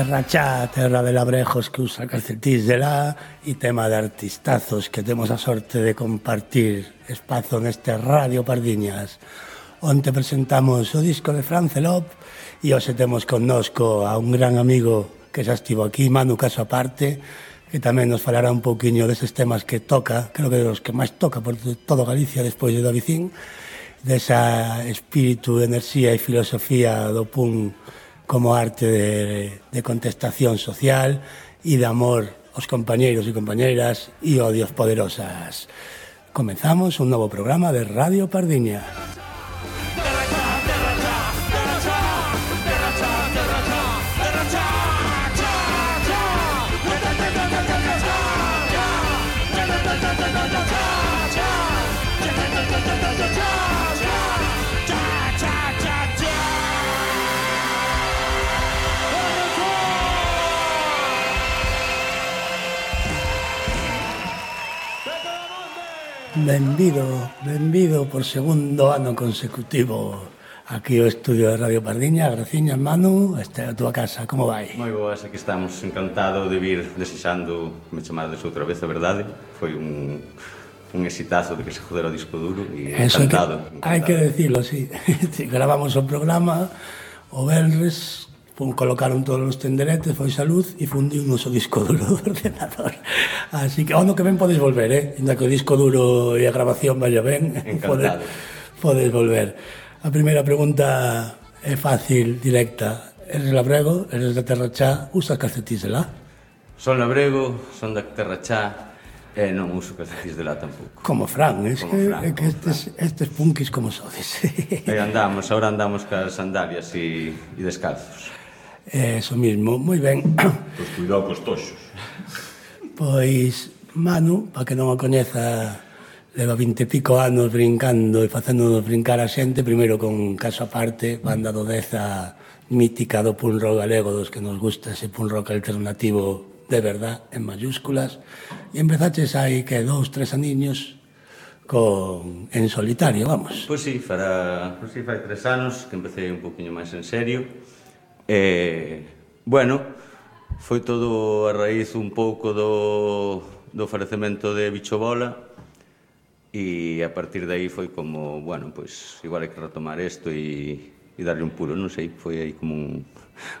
terra chá, terra de labrejos que usa calcetís de lá e tema de artistazos que temos a sorte de compartir espazo neste Radio Pardiñas. Onte presentamos o disco de Francelop e hoxe temos connosco a un gran amigo que xa estivo aquí, Manu Caso Aparte, que tamén nos falará un pouquiño deses temas que toca, creo que dos que máis toca por todo Galicia despois de Davicín, desa espírito, enerxía e filosofía do punk como arte de, de contestación social e de amor aos compañeiros e compañeiras e odios poderosas. Comenzamos un novo programa de Radio Pardiña. Benvido, benvido por segundo ano consecutivo aquí ao estudio de Radio Pardiña. Graciñas, Manu, esta é a tua casa, como vai? Moi boas, aquí estamos, encantado de vir desexando me chamades outra vez, a verdade. Foi un, un exitazo de que se jodera o disco duro e encantado. Eso que, encantado. Hai que decirlo, sí. Gravamos o programa o Benres pon, colocaron todos os tenderetes, foi a luz e fundiu o noso disco duro do ordenador. Así que, ano que ven podes volver, eh? Inda que o disco duro e a grabación vaya ben, podes, podes volver. A primeira pregunta é fácil, directa. Eres labrego, eres da Terra Chá, usas calcetís de lá? Son labrego, son da Terra Chá, Eh, non uso calcetís de lá tampouco. Como Fran, es como que, Fran, é que estes, estes punkis como sodes. Aí andamos, agora andamos cas sandalias e, e descalzos. É eso mismo, moi ben. Pois pues cuidado cos toxos. Pois Manu, para que non o coñeza, leva 20 e pico anos brincando e facéndonos brincar a xente, primeiro con caso aparte, banda do deza mítica do punk rock galego, dos que nos gusta ese punk rock alternativo de verdad, en mayúsculas, e empezaches aí que dous, tres aniños con en solitario, vamos. Pois pues sí, fará, pois pues sí, fai tres anos que empecé un poquinho máis en serio E, bueno, foi todo a raíz un pouco do, do falecemento de Bicho Bola e a partir de aí foi como, bueno, pois igual hai que retomar isto e, e darle un puro, non sei, foi aí como un,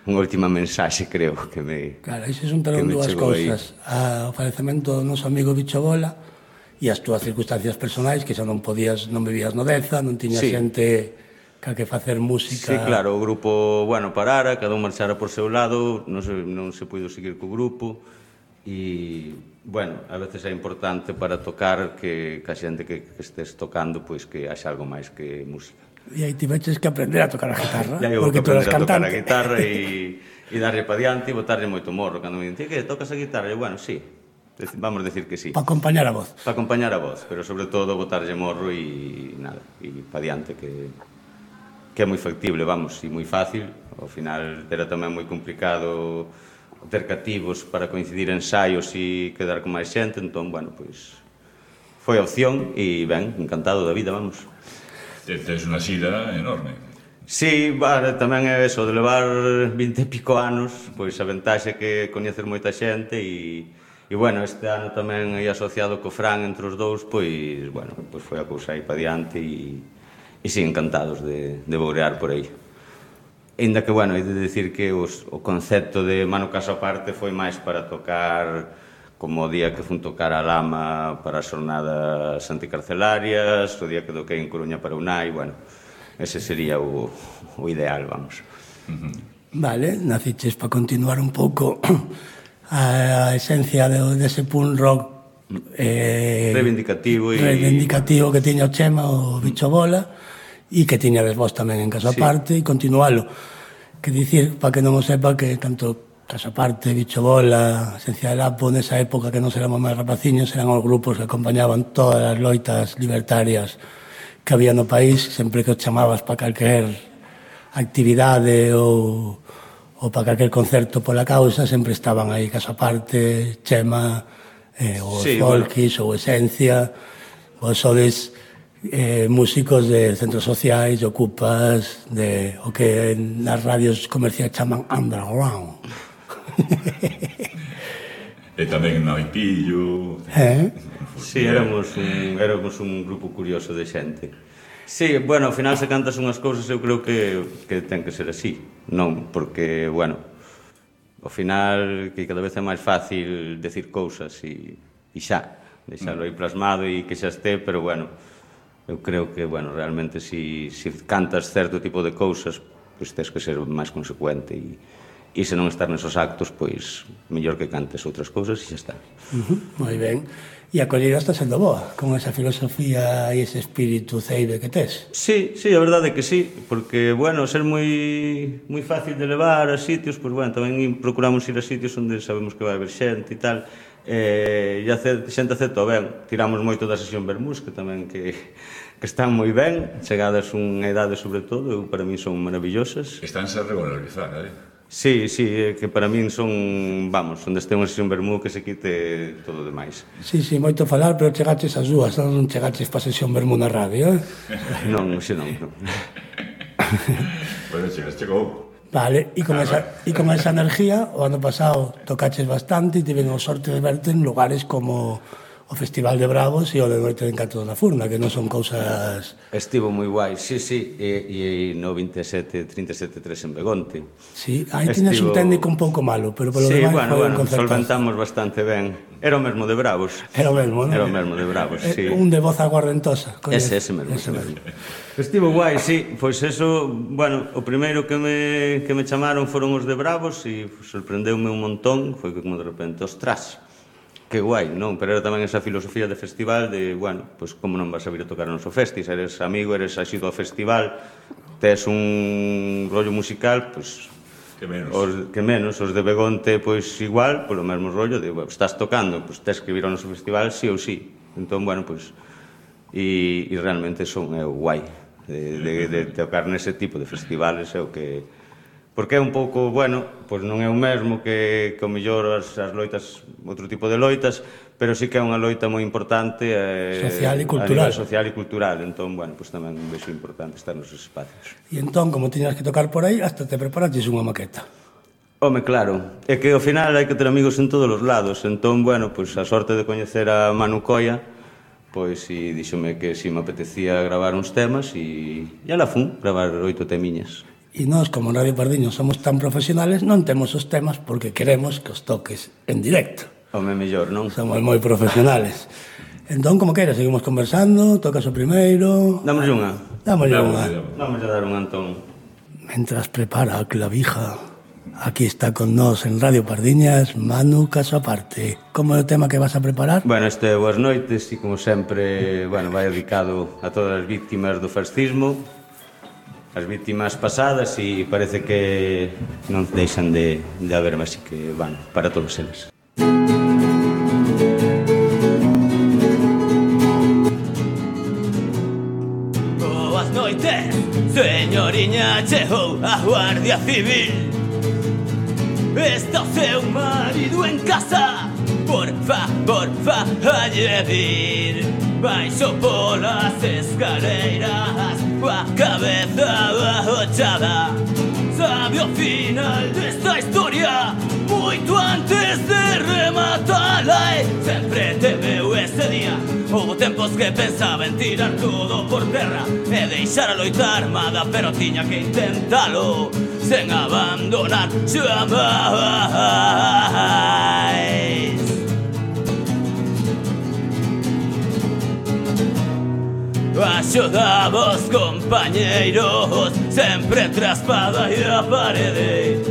unha última mensaxe, creo, que me Claro, aí se juntaron dúas cousas, o falecemento do noso amigo Bicho Bola e as túas circunstancias personais que xa non podías, non vivías no Deza, non tiñas sí. xente ca que facer música... Sí, claro, o grupo, bueno, parara, cada un marchara por seu lado, non se, non se puido seguir co grupo, e, bueno, a veces é importante para tocar que ca xente que, que estés tocando, pois que haxa algo máis que música. E aí tiveches que aprender a tocar a guitarra, e porque tú eras cantante. a tocar a guitarra e, e darlle pa diante e botarlle moito morro. Cando me dicen, que tocas a guitarra? E bueno, sí, vamos decir que sí. Para acompañar a voz. Para acompañar a voz, pero sobre todo botarlle morro e nada, e pa diante que que é moi factible, vamos, e moi fácil. Ao final era tamén moi complicado ter cativos para coincidir ensaios e quedar con máis xente, entón, bueno, pois foi a opción e ben, encantado da vida, vamos. Tens unha xira enorme. Sí, vale, tamén é eso, de levar 20 e pico anos, pois a ventaxe que coñecer moita xente e E bueno, este ano tamén aí asociado co Fran entre os dous, pois, bueno, pois foi a cousa aí para diante e e si, sí, encantados de, de bourear por aí. Ainda que, bueno, hai de decir que os, o concepto de Mano Caso Aparte foi máis para tocar como o día que fun tocar a Lama para as jornadas anticarcelarias, o día que toquei en Coruña para UNAI, bueno, ese sería o, o ideal, vamos. Vale, naciches para continuar un pouco a, a esencia de, dese ese punk rock mm. eh, reivindicativo, e... reivindicativo que tiña o Chema, o Bicho Bola, e que tiñades vos tamén en Casa sí. Parte e continualo. Que dicir, para que non o sepa, que tanto Casa Parte, Bicho Bola, Esencia de lapo, nesa época que non éramos máis rapaciños, eran os grupos que acompañaban todas as loitas libertarias que había no país, sempre que os chamabas para calquer actividade ou, ou para calquer concerto pola causa, sempre estaban aí Casa Parte, Chema, eh, ou sí, Folkis, bueno. ou Esencia, vos sodes eh, músicos de centros sociais, de ocupas, de o que nas radios comerciais chaman underground. e tamén Noitillo. Eh? Sí, éramos un, éramos un grupo curioso de xente. Sí, bueno, ao final se cantas unhas cousas eu creo que, que ten que ser así. Non, porque, bueno, ao final que cada vez é máis fácil decir cousas e, e xa, deixalo aí plasmado e que xa este, pero bueno, eu creo que, bueno, realmente si, si cantas certo tipo de cousas, pois tens que ser máis consecuente e e se non estar nesos actos, pois mellor que cantes outras cousas e xa está. Uh -huh. Moi ben. E a colleira está sendo boa, con esa filosofía e ese espírito ceibe que tes. Sí, sí, a verdade é que sí, porque, bueno, ser moi moi fácil de levar a sitios, pois, bueno, tamén procuramos ir a sitios onde sabemos que vai haber xente e tal, eh, e a xente acepta ben. Tiramos moito da sesión Bermús, que tamén que que están moi ben, chegadas unha idade sobre todo, eu para min son maravillosas. Estánse a regularizar, eh? Sí, sí, que para min son, vamos, onde este unha sesión vermú que se quite todo demais. Sí, sí, moito falar, pero chegaches as dúas, non chegaches pa sesión vermú na radio, eh? non, xe non, non. bueno, chegas, chegou. Vale, e con, ah, esa, e con esa energía, o ano pasado tocaches bastante e tiven o sorte de verte en lugares como o Festival de Bravos e o de Noite de Encanto da Furna, que non son cousas... Estivo moi guai, sí, sí, e, e no 27, 37, 3 en Begonte. Sí, aí Estivo... tiñas un técnico un pouco malo, pero polo sí, demais bueno, bueno, solventamos bastante ben. Era o mesmo de Bravos. Era o mesmo, non? Era o mesmo de Bravos, eh, sí. Un de voz aguardentosa. Ese, ese mesmo, ese mesmo. Estivo guai, sí, pois eso, bueno, o primeiro que me, que me chamaron foron os de Bravos e sorprendeume un montón, foi que como de repente, ostras, que guai, non? Pero era tamén esa filosofía de festival de, bueno, pois como non vas a vir a tocar o noso festi, se eres amigo, eres axido ao festival, tes un rollo musical, pois que menos. Os, que menos, os de Begonte, pois igual, polo mesmo rollo, de, bueno, estás tocando, pois tes que vir ao noso festival, sí ou sí. Entón, bueno, pois, e, e realmente son é o guai de, de, de, de tocar nese tipo de festivales é o que porque é un pouco, bueno, pois non é o mesmo que, que o mellor as, as loitas, outro tipo de loitas, pero sí que é unha loita moi importante eh, social e cultural. social e cultural, entón, bueno, pois tamén vexo importante estar nos espacios. E entón, como tiñas que tocar por aí, hasta te preparaches unha maqueta. Home, claro, é que ao final hai que ter amigos en todos os lados, entón, bueno, pois a sorte de coñecer a Manu Coia, pois si díxome que si me apetecía gravar uns temas e, e ala fun gravar oito temiñas. E nós, como Radio Pardiño, somos tan profesionales, non temos os temas porque queremos que os toques en directo. Home, mellor, non? Somos moi profesionales. entón, como queira, seguimos conversando, tocas o primeiro... Damos unha. Damos unha. Vamos a dar un Antón. Mentras prepara a clavija, aquí está con nós en Radio Pardiñas, Manu Casaparte. Como é o tema que vas a preparar? Bueno, este é Boas Noites e, como sempre, bueno, vai dedicado a todas as víctimas do fascismo, as víctimas pasadas e parece que non deixan de, de haber, así que van para todos eles. Boas noites, señoriña, chegou a Guardia Civil. Está o seu marido en casa. Por favor, falle vir Baixo polas escaleiras Coa cabeza bajochada Sabe o final desta historia Moito antes de rematala E sempre te veu ese día. Houve tempos que pensaba en tirar todo por terra E deixar a loita armada Pero tiña que intentalo Sen abandonar Xamais Axudamos compañeiros Sempre traspada e a parede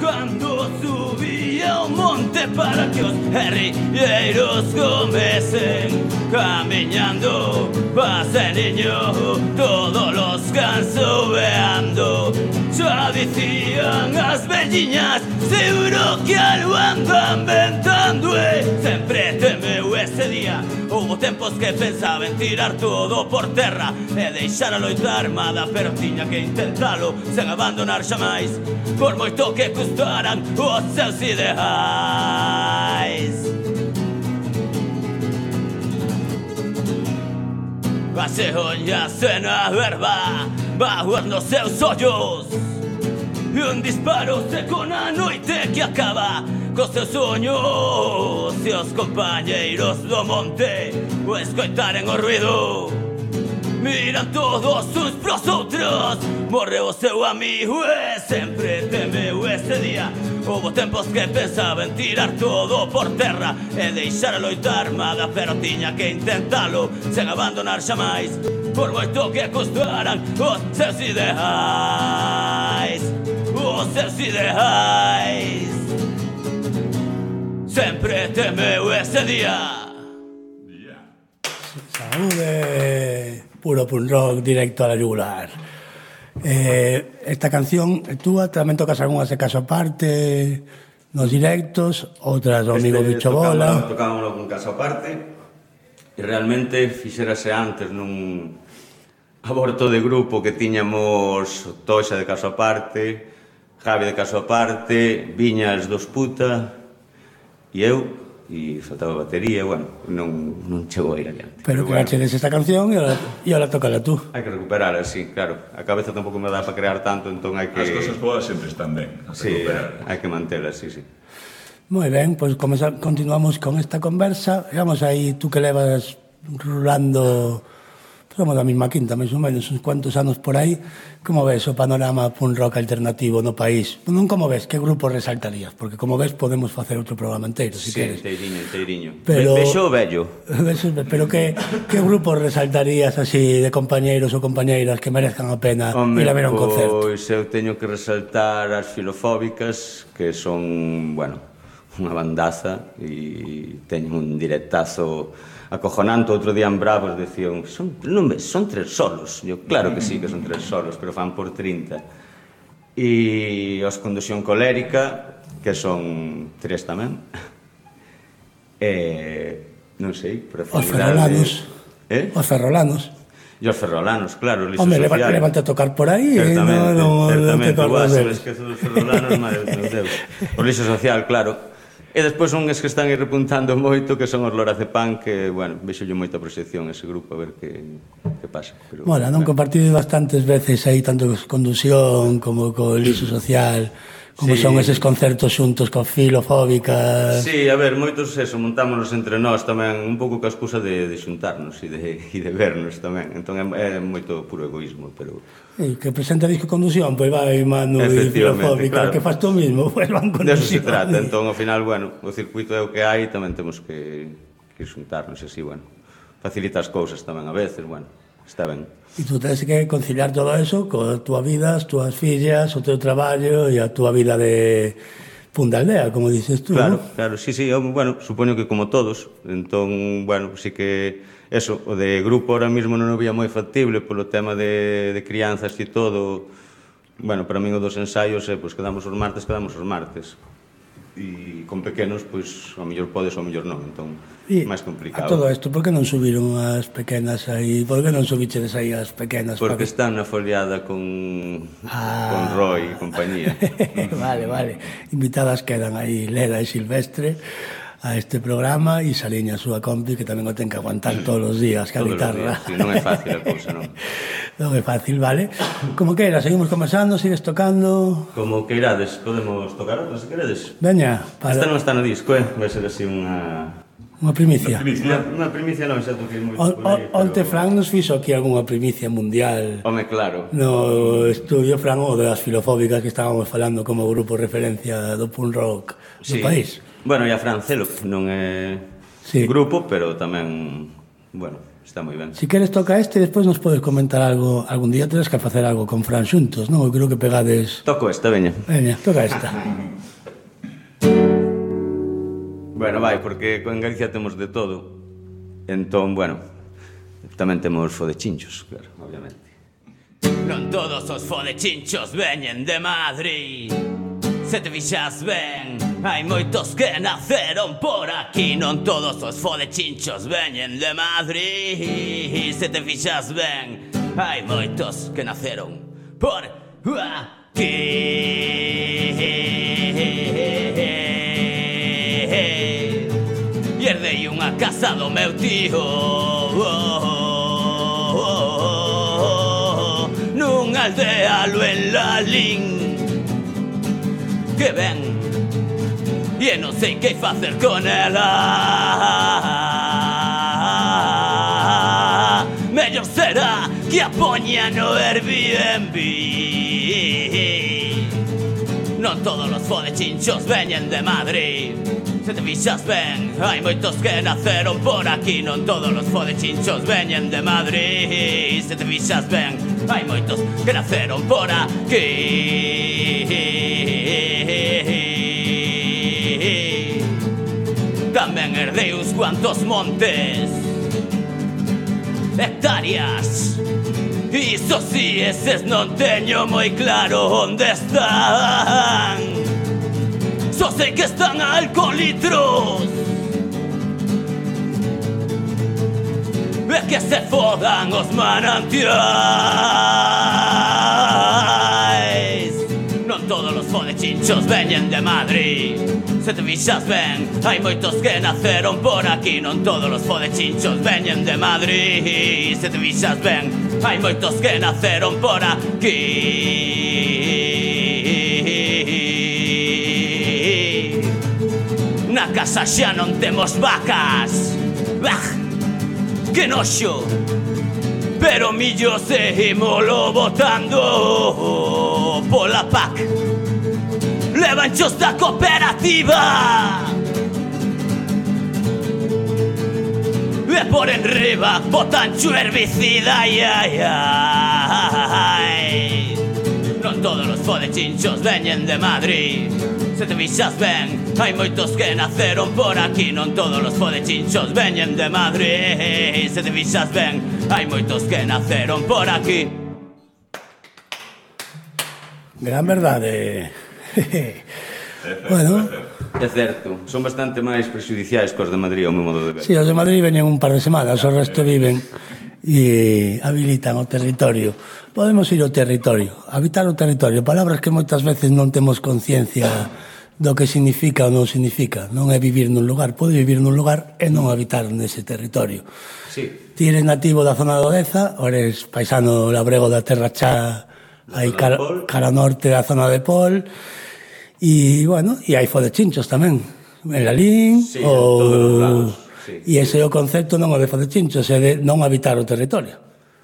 Cando subía o monte para que os herreiros comecen Camiñando, paseniño, todos os canso veando. Xa dicían as velliñas Seguro que algo andan ventando e eh. Sempre temeu ese día. Houve tempos que pensaba en tirar todo por terra E deixar a loita armada Pero tiña que intentalo sen abandonar xa máis Por moito que custaran os seus ideais Paseo ya cena verba. Baguas nos seus ollos E un disparo seco na noite que acaba Cos seus sonhos E os compañeiros do monte O escoitaren o ruido. Miran todos uns pros outros Morreu o seu amigo e sempre temeu ese día. Houve tempos que pensaba en tirar todo por terra E deixar a loita armada Pero tiña que intentalo Sen abandonar xamais por moito que costaran os seus ideais os seus ideais sempre temeu ese día yeah. saúde puro punk rock directo a la yugular eh, esta canción túa tamén tocas algunhas de caso aparte nos directos outras do amigo este, Bicho Bola. tocámoslo con caso aparte. E realmente fixerase antes nun aborto de grupo que tiñamos Toxa de caso aparte, Javi de caso aparte, Viñas dos puta e eu e faltaba batería, bueno, non, non chegou a ir adiante. Pero, Pero que bueno. chedes esta canción e ahora, e ahora tocala tú. Hai que recuperar, sí, claro. A cabeza tampouco me dá para crear tanto, entón hai que... As cousas boas sempre están ben, sí, hai que mantelas, sí, sí. Moi ben, pois pues continuamos con esta conversa. Vamos aí, tú que levas rulando somos da mesma quinta, máis ou menos, uns cuantos anos por aí, como ves o panorama punk rock alternativo no país? Non como ves, que grupo resaltarías? Porque como ves podemos facer outro programa inteiro, se si sí, queres. Teiriño, teiriño. Pero, Vexo o vello? Vexo, pero que, que grupo resaltarías así de compañeiros ou compañeiras que merezcan a pena ir a ver un concerto? Pois eu teño que resaltar as filofóbicas, que son, bueno, unha bandaza e teñen un directazo acojonante, outro día en Bravos decían, son, non, son tres solos. Eu, claro que sí que son tres solos, pero fan por 30. E os condusión colérica, que son tres tamén. E, non sei, profundidade... Os ferrolanos. Eh? Os ferrolanos. E os ferrolanos, claro, lixo Hombre, social. Hombre, levante a tocar por aí, eh? Certamente, no, no, certamente. No te Uah, se me esquezo dos ferrolanos, madre, meu Deus. O lixo social, claro. E despois unhas que están irrepuntando moito, que son os Lorazepam, que, bueno, vexolle moita proxección ese grupo, a ver que, que pasa. Pero, bueno, non compartido bastantes veces aí, tanto condución como co lixo social, como sí. son eses concertos xuntos con filofóbica... Sí, a ver, moitos eso, montámonos entre nós tamén, un pouco ca excusa de, de xuntarnos e de, e de vernos tamén. Entón é, é moito puro egoísmo, pero que presenta disco conducción, pois pues vai mano filofóbica, claro. que faz tú mismo, pois pues van conducción. Deso se trata, entón, ao final, bueno, o circuito é o que hai, tamén temos que, que xuntarnos así, bueno, facilita as cousas tamén a veces, bueno, está ben. E tú tens que conciliar todo eso coa túa vida, as túas fillas, o teu traballo e a túa vida de Fundaldea, como dices tú, Claro, ¿no? claro, sí, sí, eu, bueno, supoño que como todos, entón, bueno, sí que eso, o de grupo ahora mismo non o vía moi factible polo tema de, de crianzas e todo. Bueno, para min o dos ensaios é, eh, pois, quedamos os martes, quedamos os martes. E con pequenos, pois, ao mellor podes, ao mellor non, entón, e máis complicado. A todo isto, por que non subiron as pequenas aí? Por que non subiches aí as pequenas? Porque para... están na foliada con, ah. con Roy e compañía. vale, vale. Invitadas quedan aí Lera e Silvestre a este programa e Saliña a súa compi que tamén o ten que aguantar todos os días que a guitarra. Días, non é fácil a cousa, non. non é fácil, vale. Como que era, seguimos conversando, sigues tocando. Como que irades, podemos tocar outra se queredes. Veña, para... Esta non está no disco, eh? vai ser así unha Unha primicia. Unha primicia non, xa toquei moi aí. Onte pero... Fran nos fixo aquí algunha primicia mundial. Home, claro. No estudio Fran o das filofóbicas que estábamos falando como grupo referencia do punk rock sí. país. Bueno, e a Francelo, que non é sí. grupo, pero tamén, bueno, está moi ben. Si queres toca este, despois nos podes comentar algo, algún día tenes que facer algo con Fran xuntos, non? Eu creo que pegades... Toco esta, veña. Veña, toca esta. bueno, vai, porque en Galicia temos de todo. Entón, bueno, tamén temos fodechinchos, claro, obviamente. Non todos os fodechinchos veñen de Madrid Se te fixas ben Hai moitos que naceron por aquí. Non todos os fodechinchos veñen de Madrid. Se te fixas ben Hai moitos que naceron por aquí. E herdei unha casa do meu tío. Nunha aldea lo en Lalín. Que ben E non sei que facer con ela ah, Mellor será que a poña no Airbnb. Non todos os fodechinchos veñen de Madrid. Se te fixas ben, hai moitos que naceron por aquí. Non todos os fodechinchos veñen de Madrid. Se te fixas ben, hai moitos que naceron por aquí. También herdeus cuantos montes, hectáreas. Y eso sí, ese es norteño muy claro dónde están. Yo sé que están alcolitros. Ve que se fodan los manantiales. fodechichos veñen de Madrid Se te vixas ben, hai moitos que naceron por aquí Non todos os fodechinchos veñen de Madrid Se te vixas ben, hai moitos que naceron por aquí Na casa xa non temos vacas Bah, que noxo Pero millo seguimos lo botando pola PAC Revanchos da cooperativa. E por enriba botan chu herbicida ai, ai, ai. Non todos os fodechinchos veñen de Madrid. Se te fixas ben, hai moitos que naceron por aquí Non todos os fodechinchos veñen de Madrid. Se te fixas ben, hai moitos que naceron por aquí Gran verdade. bueno, É certo, son bastante máis prexudiciais cos de Madrid ao meu modo de ver. Si, sí, os de Madrid veñen un par de semanas, o resto viven e habilitan o territorio. Podemos ir ao territorio, habitar o territorio, palabras que moitas veces non temos conciencia do que significa ou non significa. Non é vivir nun lugar, pode vivir nun lugar e non habitar nese territorio. Sí. Ti eres nativo da zona do Deza, ou eres paisano labrego da Terra Chá, aí cara, cara norte da zona de Pol, E, bueno, e hai fazer chinchos tamén. En Lalín, sí, ou... Lados, sí, e ese sí. é o concepto non o de facer chinchos, é de non habitar o territorio.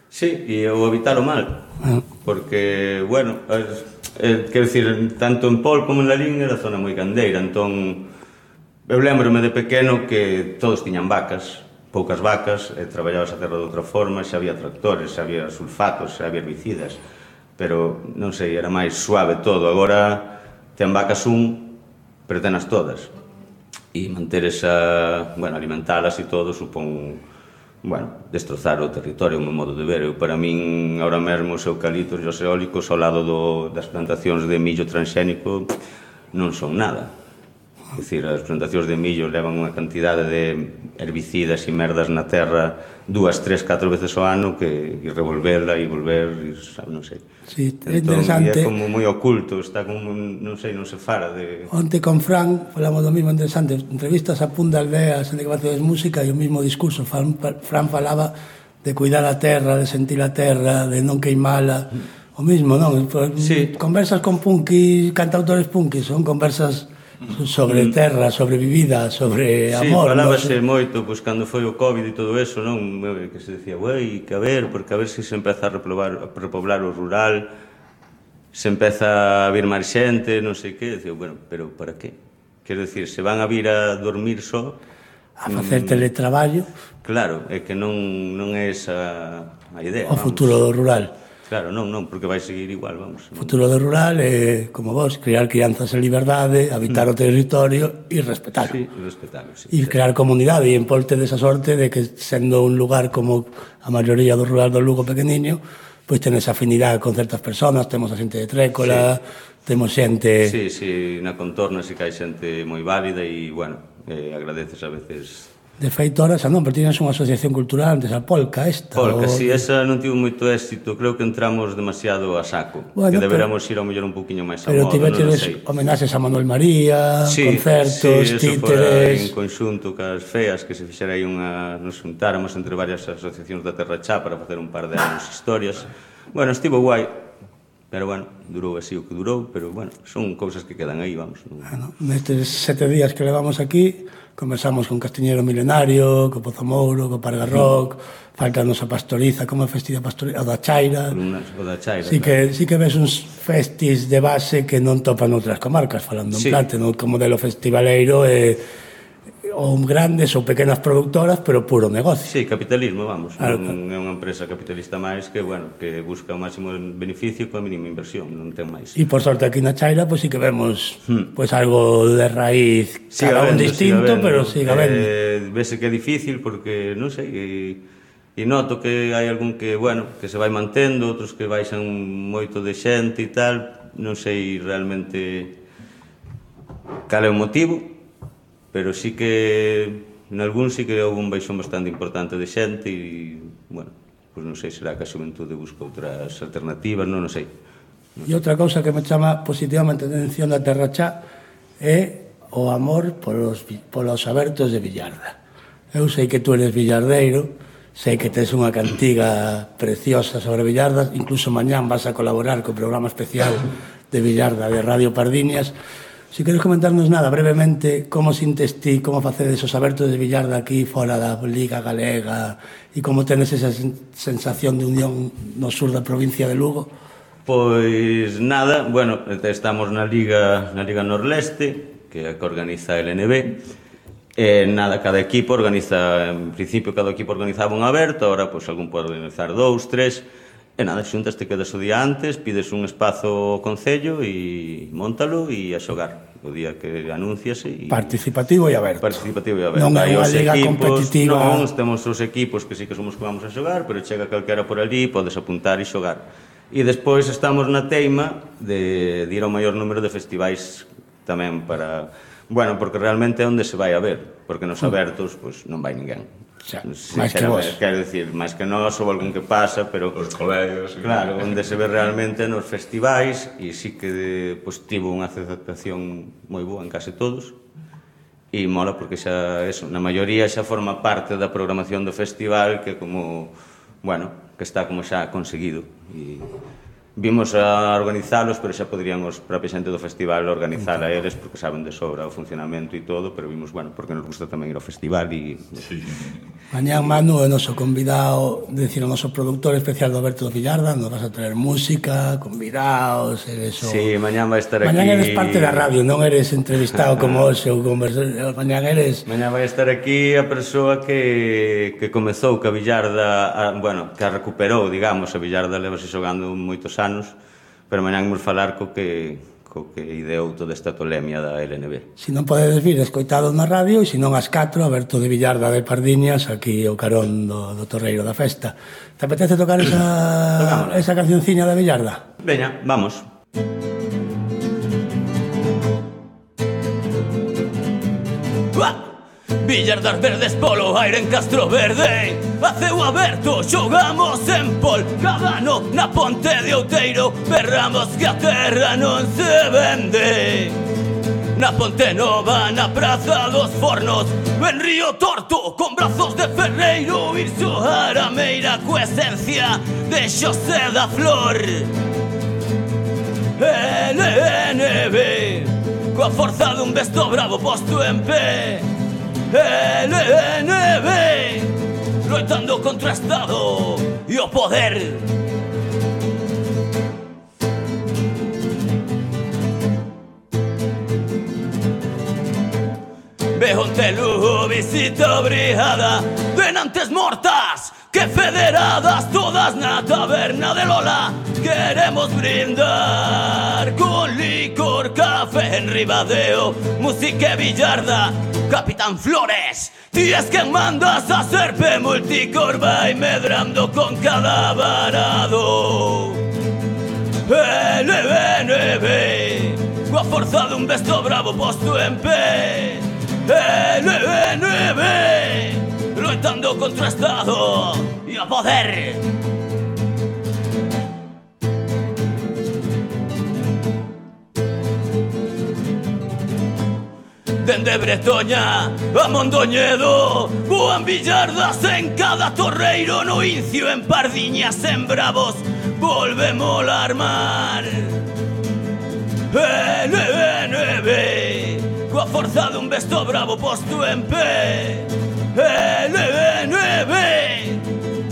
Sí, e o habitar o mal. Ah. Porque, bueno, es, eh, quero dicir, tanto en Pol como en Lalín era zona moi candeira, entón... Eu lembrome de pequeno que todos tiñan vacas, poucas vacas, e traballabas a terra de outra forma, xa había tractores, xa había sulfatos, xa había herbicidas, pero non sei, era máis suave todo. Agora ten vacas un, pero tenas todas. E manter esa, bueno, alimentalas e todo supón bueno, destrozar o territorio, o meu modo de ver. Eu, para min, ahora mesmo, os eucaliptos e os eólicos ao lado do, das plantacións de millo transxénico non son nada. É dicir, as plantacións de millo levan unha cantidade de herbicidas e merdas na terra dúas, tres, catro veces ao ano que e revolverla e volver, e, sabe, non sei. Sí, é entón, interesante. É como moi oculto, está como, non sei, non se fala de... Onte con Fran falamos do mismo interesante, entrevistas a Punda Aldea, a xente que facedes música e o mismo discurso, Fran, Fran falaba de cuidar a terra, de sentir a terra, de non queimala, o mismo, non? Sí. Conversas con punkis, cantautores punkis, son conversas sobre terra, sobre vivida, sobre sí, amor. Sí, falábase no? moito, pois, cando foi o Covid e todo eso, non? Que se decía, uai, que a ver, porque a ver se se empeza a repoblar, a repoblar o rural, se empeza a vir máis xente, non sei que. dicio, bueno, pero para que? Quero decir, se van a vir a dormir só... A facer mm, teletraballo. Claro, é que non, non é esa a idea. O vamos. futuro do rural. Claro, non, non, porque vai seguir igual, vamos. O futuro do rural é, como vos, crear crianzas en liberdade, habitar mm. o territorio e respetalo. Sí, respetalo, sí. E crear comunidade, e empolte desa sorte de que sendo un lugar como a maioría do rural do Lugo pequeniño, pois tenes afinidade con certas personas, temos a xente de Trécola, sí. temos xente... Sí, sí, na contorna se que hai xente moi válida e, bueno, eh, agradeces a veces De feito, ahora xa non, pero tiñas unha asociación cultural antes, a Polca esta. Polca, o... si, sí, esa non tivo moito éxito, creo que entramos demasiado a saco, bueno, que deberamos pero... ir ao mellor un poquinho máis a pero modo, Pero tivetes homenaxes a Manuel María, sí, concertos, sí, títeres... en conxunto cas feas, que se fixera aí unha... nos juntáramos entre varias asociacións da Terra Chá para facer un par de anos historias. Bueno, estivo guai, Pero bueno, durou así o que durou, pero bueno, son cousas que quedan aí, vamos. Bueno, nestes sete días que levamos aquí, comenzamos con Castiñeiro Milenario, co Pozo Mouro, co Parga Rock, faltanos a Pastoriza, como a festida Pastoriza, o da Chaira. O da Chaira. Sí claro. que, sí que ves uns festis de base que non topan outras comarcas, falando sí. en plante, non? como de lo festivaleiro e... Eh, ou grandes ou pequenas productoras, pero puro negocio. Sí, capitalismo, vamos. Claro, non é unha empresa capitalista máis que, bueno, que busca o máximo beneficio coa mínima inversión, non ten máis. E por sorte aquí na Chaira, pois pues, sí que vemos hmm. pois pues, algo de raíz siga cada un distinto, siga pero siga vendo. Eh, vese que é difícil porque, non sei, e, e noto que hai algún que, bueno, que se vai mantendo, outros que baixan moito de xente e tal, non sei realmente cal é o motivo, pero sí que en algún sí que houve un baixón bastante importante de xente e, bueno, pois non sei, será que a xuventude busca outras alternativas, non, non sei. E outra cousa que me chama positivamente a atención da Terrachá é o amor polos, polos abertos de Villarda. Eu sei que tú eres villardeiro, sei que tes unha cantiga preciosa sobre Villarda, incluso mañán vas a colaborar co programa especial de Villarda de Radio Pardiñas, Se queres comentarnos nada brevemente como sintes ti, como facedes os abertos de billar aquí fora da Liga Galega e como tenes esa sensación de unión no sur da provincia de Lugo? Pois nada, bueno, estamos na Liga na Liga Norleste, que é que organiza a LNB, E nada, cada equipo organiza, en principio cada equipo organizaba un aberto, agora pois algún pode organizar dous, tres, E nada, xuntas te quedas o día antes, pides un espazo ao Concello e montalo e a xogar. O día que anunciase e... Participativo e aberto. Participativo e aberto. Non hai unha liga equipos, competitiva. Non, temos os equipos que sí que somos que vamos a xogar pero chega calquera por ali, podes apuntar e xogar. E despois estamos na teima de, de ir ao maior número de festivais tamén para... Bueno, porque realmente é onde se vai a ver, porque nos hmm. abertos pois, non vai ninguén. Xa, máis que vos. Quero dicir, máis que nós ou algún que pasa, pero... Os colegas... Claro, onde se ve realmente nos festivais, e sí que de, pues, tivo unha aceptación moi boa en case todos, e mola porque xa, eso, na maioría xa forma parte da programación do festival que como, bueno, que está como xa conseguido. E Vimos a organizalos, pero xa podrían os propios xente do festival organizala eles, porque saben de sobra o funcionamento e todo, pero vimos, bueno, porque nos gusta tamén ir ao festival e... Sí. Mañán Manu é noso convidado, decir, o noso productor especial do Alberto do Villarda, nos vas a traer música, convidados, eres o... Sí, mañán vai estar mañán aquí... Mañán eres parte da radio, non eres entrevistado como hoxe ou conversador, mañán eres... Mañán vai estar aquí a persoa que, que comezou, que a Villarda, a, bueno, que a recuperou, digamos, a Villarda levase xogando moitos anos, pero mañan imos falar co que, co que ideou toda esta tolemia da LNB. Si non podedes vir, escoitado na radio, e se non as 4, Alberto de Villarda de Pardiñas, aquí o carón do, do Torreiro da Festa. Te apetece tocar esa, esa cancionciña da Villarda? Veña, vamos. Vamos. Villardas verdes polo aire en Castro Verde. A aberto xogamos en Polcabano Na ponte de Outeiro berramos que a terra non se vende. Na Ponte Nova, na Praza dos Fornos En Río Torto, con brazos de ferreiro Ir xoar a meira coesencia de Xosé da Flor. LNB Coa forza dun besto bravo posto en pé LNB, luchando contra Estado y o poder. Bejonte lujo, visita brigada, venantes mortas, que federadas todas na taberna de Lola Queremos brindar con licor café en Ribadeo Música billarda. Capitán Flores Ti es quen mandas a serpe multicorva E medrando con cada varado LBNB Coa forza dun besto bravo posto en pé LBNB contra o Estado e o poder. Dende Bretoña a Mondoñedo Boan billardas en cada torreiro No incio, en pardiñas, en bravos Volvemos a armar E9, coa forza dun besto bravo posto en pé Eh, eh, eh, 9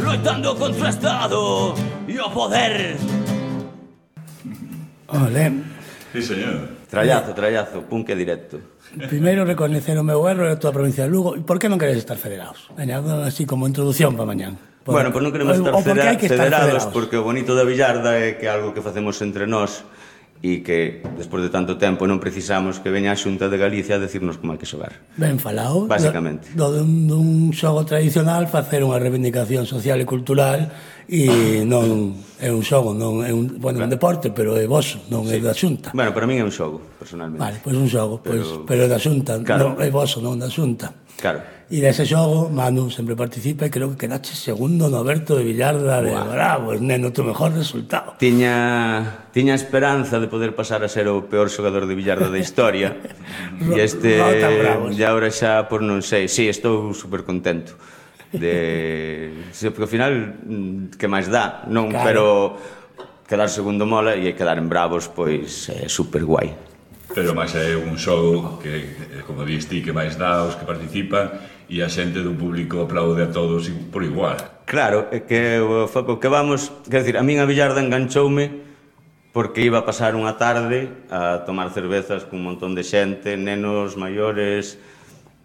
loitando contra o Estado e o poder. Olé. Sí, señor. Trallazo, trallazo, punk e directo. Primeiro recoñecer o meu erro na tua provincia de Lugo. E por que non queres estar federados? Veña, así como introdución para mañán. Por, bueno, pois non queremos estar, o, federa, estar federados, federados porque o bonito da Villarda é que algo que facemos entre nós e que despois de tanto tempo non precisamos que veña a Xunta de Galicia a decirnos como hai que xogar. Ben falado. Basicamente. Do, do, dun xogo tradicional facer unha reivindicación social e cultural e non é un xogo, non é un, bueno, claro. un deporte, pero é vos, non sí. é da Xunta. Bueno, para min é un xogo, personalmente. Vale, pois un xogo, pois, pero, pois, pero é da Xunta, claro. non é vos, non da Xunta. Claro. E dese xogo, Manu sempre participa e creo que quedache segundo no aberto de Villarda de wow. Bravo, neno, tu mejor resultado. Tiña, tiña esperanza de poder pasar a ser o peor xogador de Villarda da historia. e este, e agora xa, por non sei, sí, estou super contento de se porque ao final mm, que máis dá, non, claro. pero quedar segundo mola e quedar en bravos pois é super guai. Pero máis é un xogo que eh, como dis ti que máis dá os que participan e a xente do público aplaude a todos por igual. Claro, é que o que vamos, quer decir, a min a Villarda enganchoume porque iba a pasar unha tarde a tomar cervezas cun montón de xente, nenos, maiores,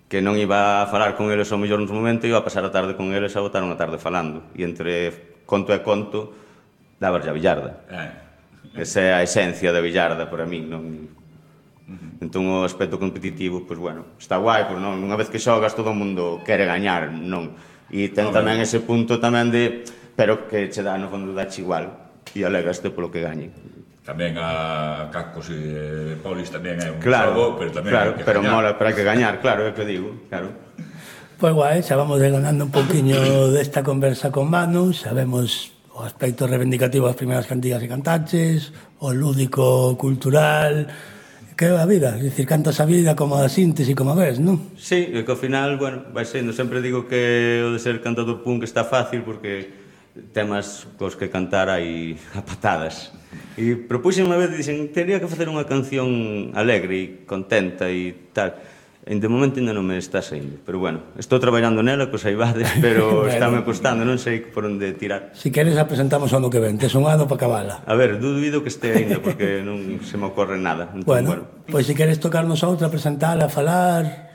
que non iba a falar con eles ao mellor nos momento, iba a pasar a tarde con eles a botar unha tarde falando. E entre conto e conto, dáballe a Villarda. Eh. Esa é a esencia da Villarda para min, non -huh. Entón o aspecto competitivo, pois bueno, está guai, pois non, unha vez que xogas todo o mundo quere gañar, non. E ten tamén ese punto tamén de pero que che dá no fondo dache igual e alegaste polo que gañen tamén a Cacos e Polis tamén é un claro, xogo, pero tamén claro, que pero gañar. mola para que gañar, claro, é que digo, claro. Pois pues guai, xa vamos desganando un poquinho desta conversa con Manu, sabemos o aspecto reivindicativo das primeiras cantigas e cantaches, o lúdico cultural, que é a vida, é dicir, cantas a vida como a síntese, como a ves, non? Sí, e que ao final, bueno, vai sendo, sempre digo que o de ser cantador punk está fácil porque temas cos que cantar aí a patadas. E propuxen unha vez, dixen, teria que facer unha canción alegre e contenta e tal En de momento ainda non me está saindo, pero bueno, estou traballando nela cos aibades, pero bueno, estáme costando, non sei por onde tirar. Si queres a presentamos ano que ven, tes un ano para cabala. A ver, dúbido que este aínda porque non se me ocorre nada. Entón, bueno, bueno, pois pues, se si queres tocarnos outra, presentala, falar.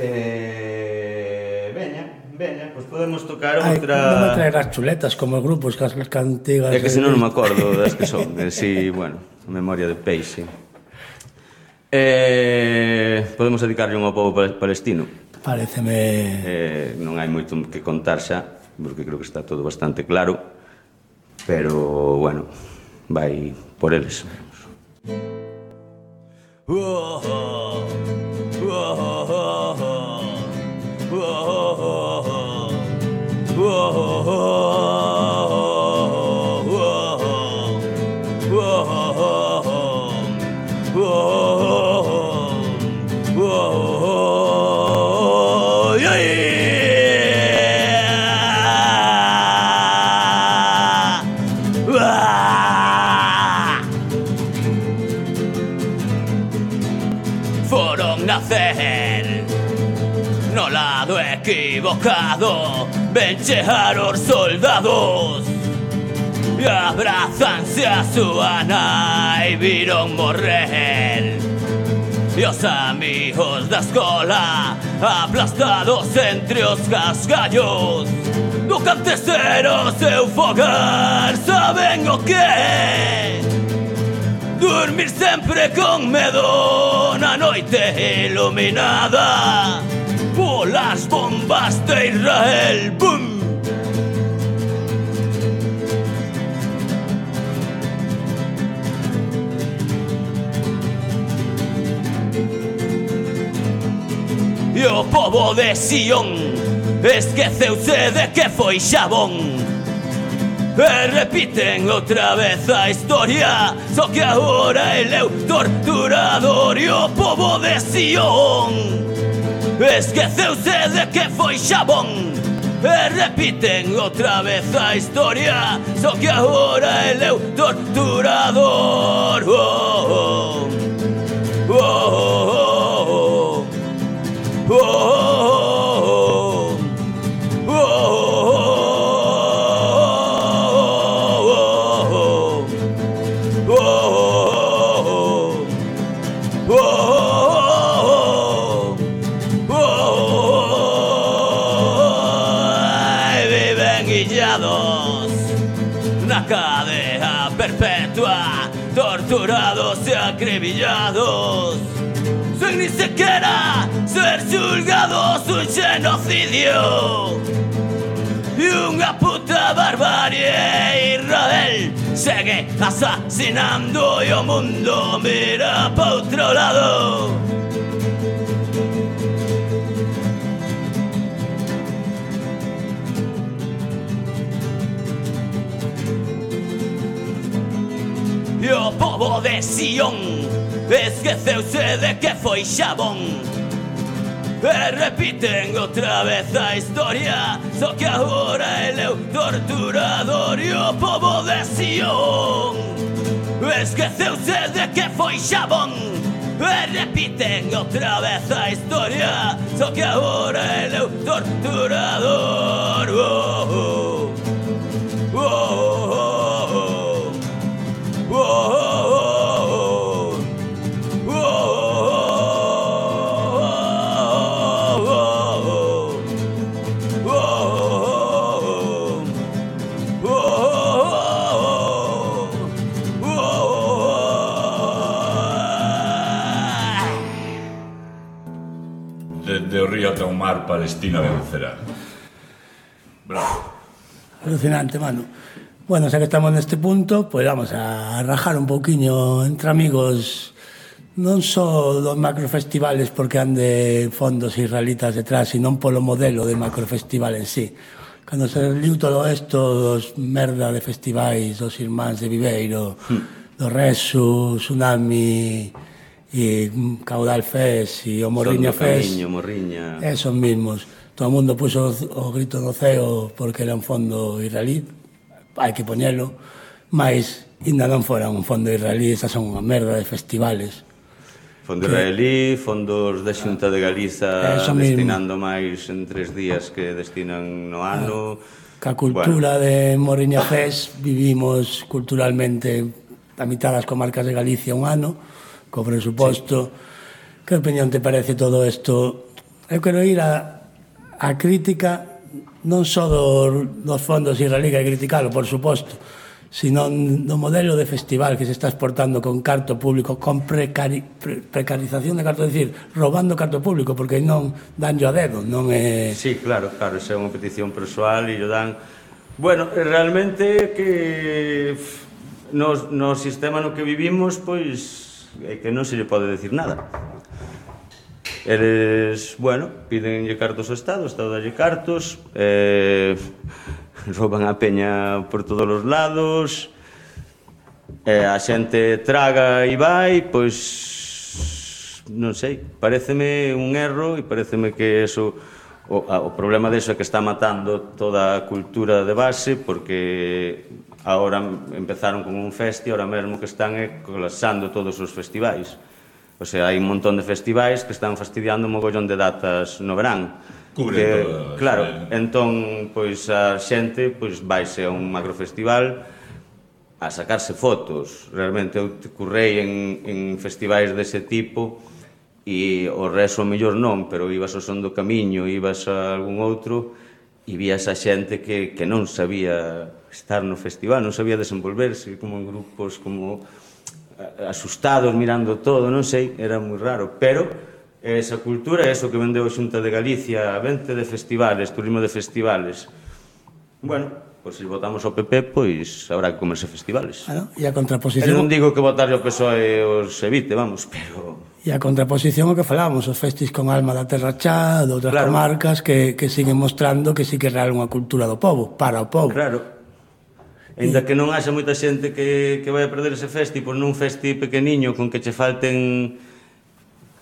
Eh, veña, veña, pois pues podemos tocar Ay, outra. Non me traerás chuletas como os grupos que as cantigas. É que senón non me acordo das que son, eh, si, bueno, a memoria de peixe. Eh, podemos dedicarlle un ao povo palestino. Pareceme... Eh, non hai moito que contar xa, porque creo que está todo bastante claro, pero, bueno, vai por eles. Oh, oh, oh, oh, oh, oh, oh, oh, oh, oh. Equivocado Ven chegar os soldados. E abrazanse a súa nai Viron morrer E os amigos da escola Aplastados entre os cascallos Do cantesero seu fogar Saben o que Dormir sempre con medo na noite iluminada las bombas de Israel. ¡Bum! E o povo de Sion Esqueceuse de eh, que foi xabón E repiten outra vez a historia Só que agora é leu torturador E o povo de Sion Esqueceuse de que foi xabón E repiten outra vez a historia. Só que agora é eu torturador. Oh. quiera ser juzgado su genocidio. Y una puta barbarie Israel sigue asesinando y el mundo mira para otro lado. Y el povo de Sion Esqueceuse de que foi xabón. E repiten outra vez a historia Só que agora ele é o torturador E o povo de Sion. Esqueceuse de que foi xabón. E repiten outra vez a historia Só que agora ele é o torturador. Oh, oh. río ata o mar Palestina vencerá. Bravo. Alucinante, mano. Bueno, xa que estamos neste punto, pois vamos a rajar un pouquiño entre amigos non só dos macrofestivales porque han de fondos israelitas detrás, sino polo modelo de macrofestival en sí. Cando se liu todo isto dos merda de festivais dos irmáns de Viveiro, hmm. do Resu, Tsunami, e Caudal Fes e o Morriña Fes. Camiño, Morriña. Esos mismos. Todo o mundo puxo o, o grito do ceo porque era un fondo israelí. Hai que poñelo. Mas, ainda non fora un fondo israelí, esas son unha merda de festivales. Fondo israelí, fondos da Xunta de Galiza Eso destinando máis en tres días que destinan no ah, ano. Ca cultura bueno. de Moriña Fes vivimos culturalmente a mitad das comarcas de Galicia un ano co presuposto. Sí. Que opinión te parece todo isto? Eu quero ir a, a crítica non só do, dos fondos israelí que criticalo, por suposto, sino do modelo de festival que se está exportando con carto público, con precari, pre, precarización de carto, decir, robando carto público, porque non danlle a dedo, non é... Sí, claro, claro, esa é unha petición persoal e yo dan... Bueno, realmente que nos, no sistema no que vivimos, pois é que non se lle pode decir nada. Eles, bueno, pidenlle cartos ao Estado, o Estado dalle cartos, eh, roban a peña por todos os lados, eh, a xente traga e vai, pois non sei, pareceme un erro e pareceme que eso o, o problema deso é que está matando toda a cultura de base porque Ahora empezaron con un festi, ahora mesmo que están é colapsando todos os festivais. O sea, hai un montón de festivais que están fastidiando un mogollón de datas no verán. Cubren que, todas. Claro, eh. entón, pois a xente pois vaise a un macrofestival a sacarse fotos. Realmente eu currei en, en festivais dese tipo e o resto mellor non, pero ibas ao son do camiño, ibas a algún outro e vías a xente que, que non sabía estar no festival, non sabía desenvolverse como en grupos como asustados mirando todo, non sei, era moi raro, pero eh, esa cultura é eso que vendeu a Xunta de Galicia, a vente de festivales, turismo de festivales. Bueno, Pois se votamos ao PP, pois habrá que comerse festivales. Ah, claro, e a contraposición... Eu non digo que votarle ao PSOE os evite, vamos, pero... E a contraposición o que falábamos, os festis con alma da terra chá, de outras claro. comarcas que, que siguen mostrando que sí que real unha cultura do povo, para o povo. Claro. Ainda que non haxa moita xente que, que vai a perder ese festi, pois nun festi pequeniño con que che falten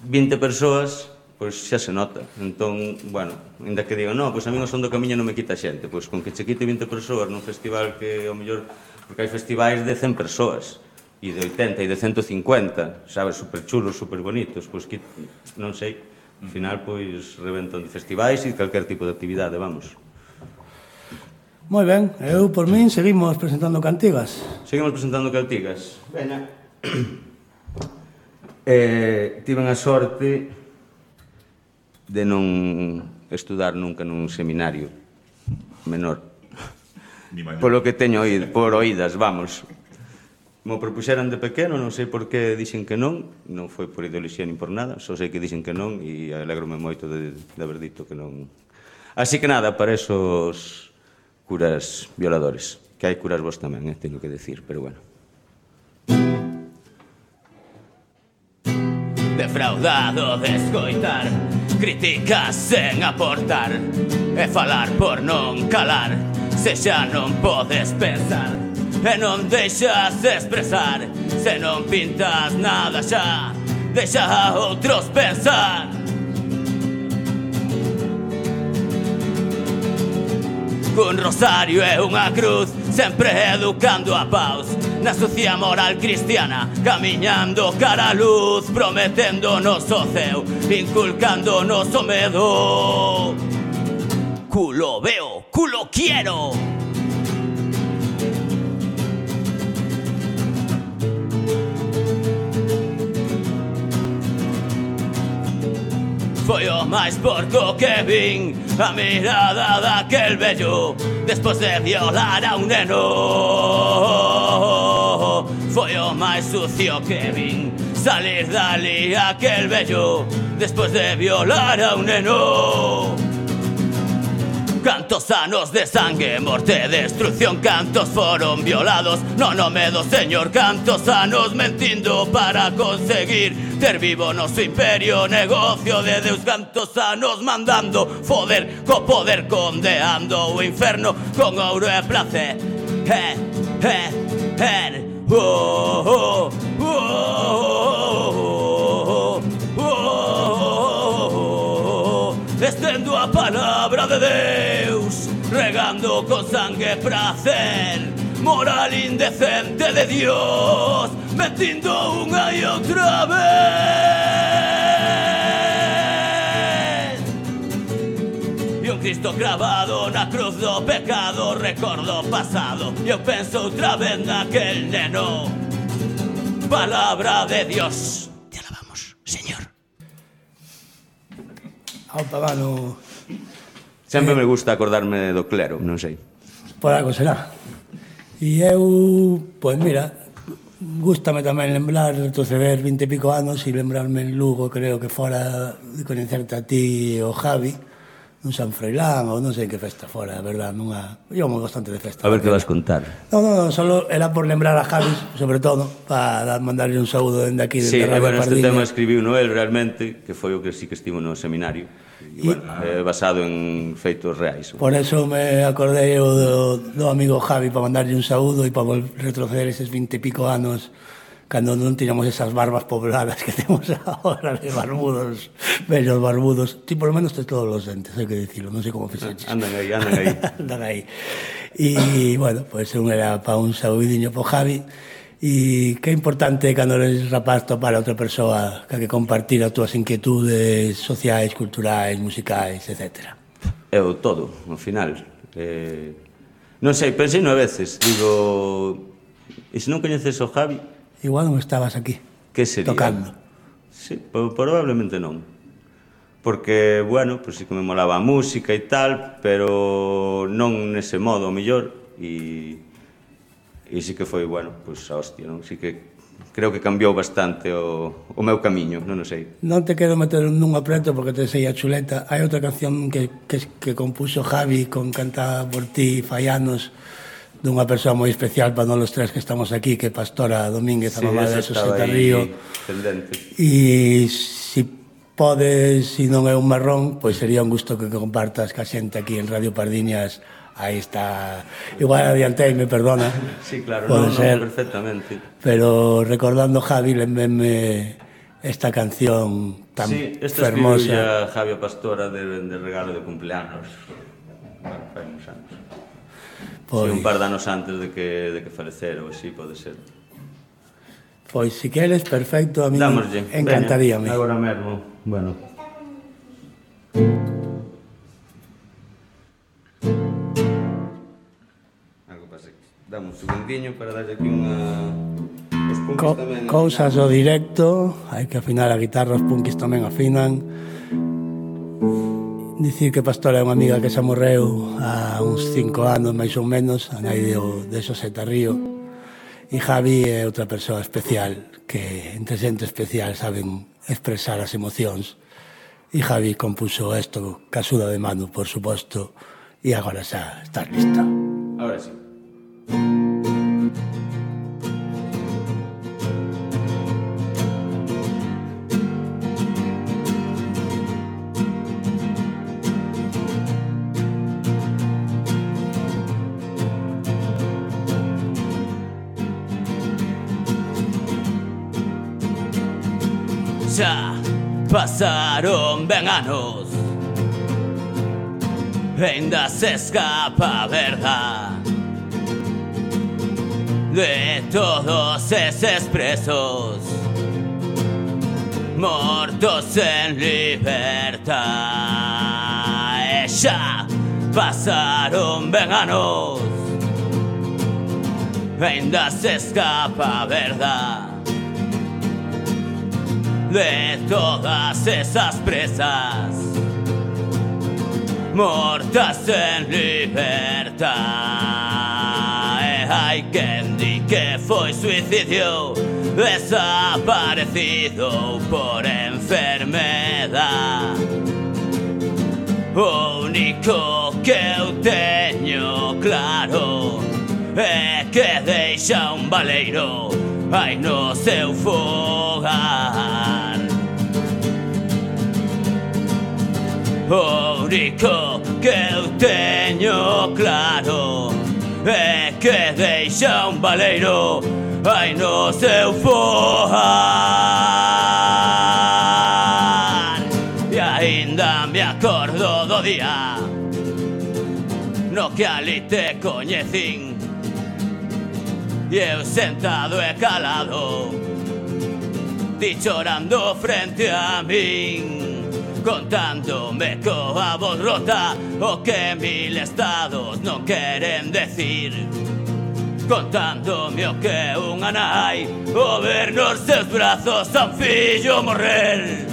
20 persoas, pois xa se nota. Entón, bueno, ainda que digo, non, pois a mí o son do camiño non me quita xente, pois con que che quite 20 persoas nun festival que ao mellor porque hai festivais de 100 persoas e de 80 e de 150, sabes, super chulos, super bonitos, pois que non sei, ao final pois reventan de festivais e calquer tipo de actividade, vamos. Moi ben, eu por min seguimos presentando cantigas. Seguimos presentando cantigas. Veña. Eh, tiven a sorte de non estudar nunca nun seminario menor. Polo que teño oído, por oídas, vamos. Mo propuxeran de pequeno, non sei por que dixen que non, non foi por ideoloxía nin por nada, só sei que dixen que non e alegrome moito de, de haber dito que non. Así que nada, para esos curas violadores. Que hai curas vos tamén, eh, tengo que decir, pero bueno. Defraudado de escoitar Críticas sen aportar E falar por non calar Se xa non podes pensar E non deixas expresar Se non pintas nada xa Deixa a outros pensar Un rosario e unha cruz Sempre educando a paus. Na sucia moral cristiana Camiñando cara a luz Prometéndonos o ceu Inculcándonos o medo. Culo veo, culo quiero. foi o máis porco que vin A mirada daquel vello Despois de violar a un neno. Foi o máis sucio que vin Salir dali aquel vello Despois de violar a un neno cantos anos de sangue, morte, destrucción Cantos foron violados, no no medo señor Cantos anos mentindo para conseguir ter vivo noso imperio Negocio de Deus, cantos anos mandando foder Co poder condeando o inferno con ouro e placer He, he, he, oh, oh, oh, oh, oh. Estendo a palabra de Deus pagando con sangue prazer Moral indecente de Dios Metindo unha e outra vez. E un Cristo clavado na cruz do pecado Recordo pasado. E eu penso outra vez naquel neno. Palabra de Dios. Te alabamos, Señor. Ao pavano Sempre me gusta acordarme do clero, non sei. Por algo será. E eu, pois mira, gustame tamén lembrar, retroceder 20 e pico anos e lembrarme en Lugo, creo que fora de conocerte a ti o Javi, nun San Froilán ou non sei en que festa fora, a verdad, nunha... Eu moi bastante de festa. A ver que vas contar. Non, non, non, solo era por lembrar a Javi, sobre todo, para mandarle un saúdo dende aquí. Dende sí, e bueno, este tema escribiu Noel realmente, que foi o que sí que estivo no seminario bueno, eh, basado en feitos reais. Por eso me acordei o do, do amigo Javi para mandarlle un saúdo e para retroceder eses 20 e pico anos cando non tiramos esas barbas pobladas que temos agora de barbudos, bellos barbudos. Ti por lo menos tes todos os dentes, hai que dicilo, non sei como fixeches. Andan aí, andan aí. andan aí. E, bueno, pois pues, un era para un saúdiño po Javi, E que é importante cando eres rapaz topar a outra persoa ca que compartir as túas inquietudes sociais, culturais, musicais, etc. Eu todo, no final. Eh, non sei, pensei nove veces. Digo, e se non coñeces o Javi... Igual non estabas aquí, que sería? tocando. Sí, probablemente non. Porque, bueno, pois pues, sí que me molaba a música e tal, pero non nese modo, o mellor, e e sí que foi, bueno, pois pues, a hostia, non? Sí que creo que cambiou bastante o, o meu camiño, non o sei. Non te quero meter nun apreto porque te sei a chuleta. Hai outra canción que, que, que compuso Javi con cantada por ti Fallanos dunha persoa moi especial para nós tres que estamos aquí, que Pastora Domínguez, sí, a mamá de Suseta Río. E si podes, se si non é un marrón, pois sería un gusto que compartas ca xente aquí en Radio Pardiñas Aí está. Igual adianteime, perdona. Sí, claro, Pode no, ser. No, perfectamente. Pero recordando Javi, lembreme esta canción tan sí, esta fermosa. Sí, Javi Pastora de, de regalo de cumpleanos. Bueno, fai uns anos. Pois... Sí, un par de anos antes de que, de que falecera, ou así, pode ser. Pois, se si queres, perfecto, a mí Dámoslle. encantaríame. Veña, agora mesmo. Bueno. Thank you. damos un segundiño para darlle aquí unha os punkis Co tamén cousas do directo, hai que afinar a guitarra, os punkis tamén afinan. Dicir que Pastora é unha amiga que se morreu a uns cinco anos, máis ou menos, a nai de, de Soseta Río. E Javi é outra persoa especial, que entre xente especial saben expresar as emocións. E Javi compuso esto, casuda de mano, por suposto, e agora xa está lista. Ahora sí. Ya pasaron veganos, ainda se escapa verdad. De todos eses presos Mortos en libertad E xa pasaron ben anos Ainda se escapa verdad de todas esas presas mortas en libertad. E hai quen di que foi suicidio desaparecido por enfermedad. O único que eu teño claro é que deixa un baleiro ai no seu fogar. O único que eu teño claro é que deixa un baleiro ai no seu foar e aínda me acordo do día no que ali te coñecín. E eu sentado e calado ti chorando frente a min. Contándome coa voz rota O que mil estados non queren decir. Contándome o que unha nai O ver nos brazos a un fillo morrer.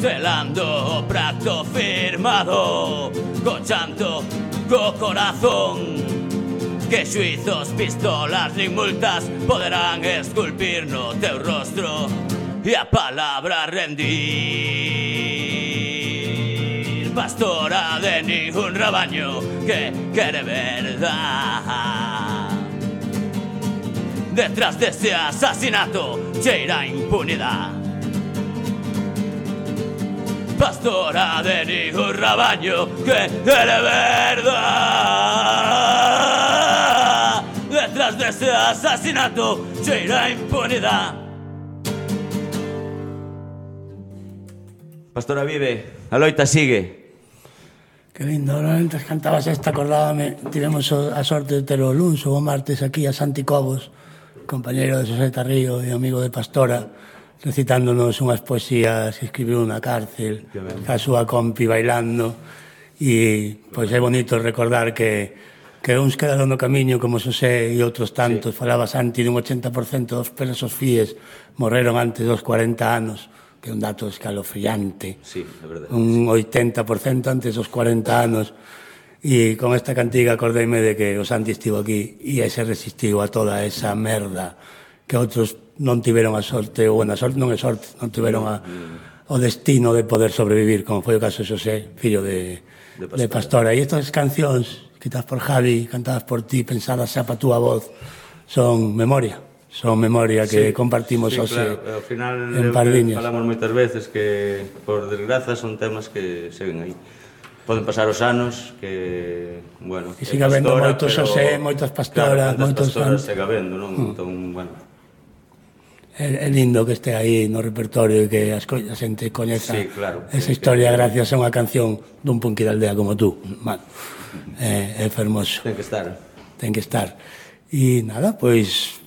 Selando o prato firmado Co chanto, co corazón Que suizos, pistolas nin multas Poderán esculpir no rostro E a palabra rendir Pastora de ningún rabaño Que quere verdad Detrás dese asasinato cheira impunidade pastora de ningún rabaño que quiere verdad. Detrás de ese asesinato cheira impunidad. Pastora Vive, a loita sigue. Que lindo, ahora antes cantabas esta, acordábame, tivemos a sorte de ter o lunes ou o martes aquí a Santi Cobos, compañeiro de José Tarrío e amigo de Pastora, recitándonos unhas poesías que escribiu na cárcel, a súa compi bailando, e pois é bonito recordar que que uns quedaron no camiño como Xosé e outros tantos, sí. falaba Santi dun 80% dos presos fíes morreron antes dos 40 anos que é un dato escalofriante. Sí, é verdade. Un 80% antes dos 40 anos. E con esta cantiga acordeime de que o Santi estivo aquí e ese resistiu a toda esa merda que outros non tiveron a sorte, ou buena sorte non é sorte, non tiveron a, o destino de poder sobrevivir, como foi o caso de Xosé, fillo de, de Pastora. De Pastora. E estas cancións, quitadas por Javi, cantadas por ti, pensadas xa para túa voz, son memoria son memoria que sí, compartimos sí, hoxe claro. ao final en Pardiñas. Falamos moitas veces que por desgraza son temas que seguen aí. Poden pasar os anos que, bueno, que siga habendo moitos xosé, moitas pastoras, claro, moitos pastoras siga habendo, non? Mm. Entón, bueno, É lindo que este aí no repertorio e que as a xente coñeza sí, claro, esa que, historia que, gracias a unha canción dun punky da aldea como tú. Man, é, é fermoso. Ten que estar. Ten que estar. E nada, pois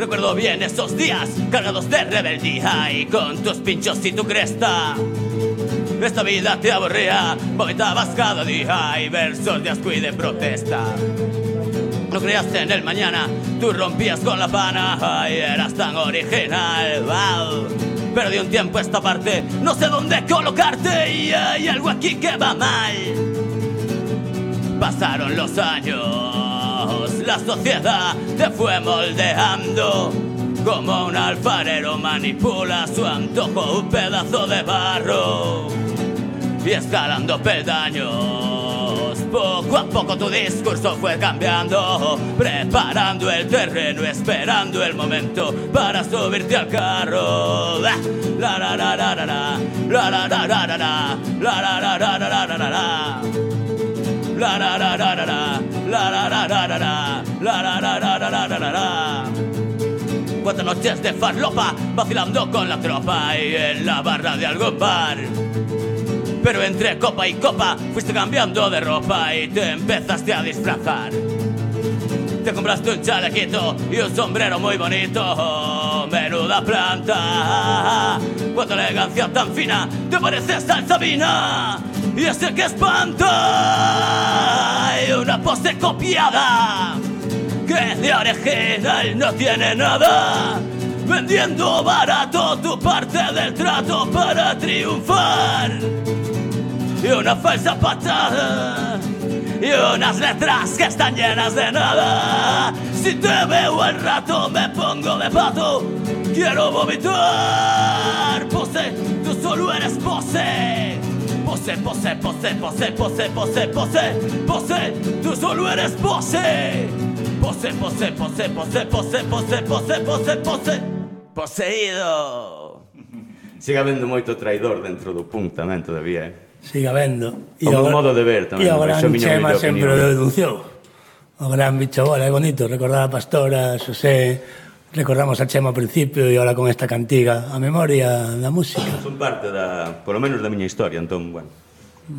Recuerdo bien esos días cargados de rebeldía y con tus pinchos y tu cresta. Esta vida te aburría, vomitabas cada día y versos de asco y de protesta. No creías en el mañana, tú rompías con la pana y eras tan original, wow. Pero de un tiempo esta parte, no sé dónde colocarte y hay algo aquí que va mal. Pasaron los años, la sociedad te fue moldeando. Como un alfarero manipula su antojo un pedazo de barro. Y escalando peldaños, poco a poco tu discurso fue cambiando. Preparando el terreno, esperando el momento para subirte al carro. La la la la la la la la la la la la la la la la la la la la la La la la la la la la la la la la Cuatro noches de farlopa vacilando con la tropa y en la barra de algún bar pero entre copa y copa fuiste cambiando de ropa y te empezaste a disfrazar. Te compraste un chalequito y un sombrero muy bonito. Menuda planta. Cuánta elegancia tan fina. Te pareces a Sabina. Y ese que espanta. Y una pose copiada. Que de original no tiene nada. Vendiendo barato tu parte del trato para triunfar y una falsa patada y unas letras que están llenas de nada. Si te veo al rato me pongo de pato, quiero vomitar. Pose, tú solo eres pose. Pose, pose, pose, pose, pose, pose, pose, pose, tú solo eres pose. Pose, pose, pose, pose, pose, pose, pose, pose, pose, poseído. Sigue habendo moito traidor dentro do punk tamén todavía, eh? siga vendo. E o, o modo de ver tamén. E o gran Chema sempre o denunciou. O gran bicho bola, é bonito, recordar a Pastora, Xosé, recordamos a Chema ao principio e ahora con esta cantiga, a memoria da música. Son parte da, por lo menos da miña historia, entón, bueno,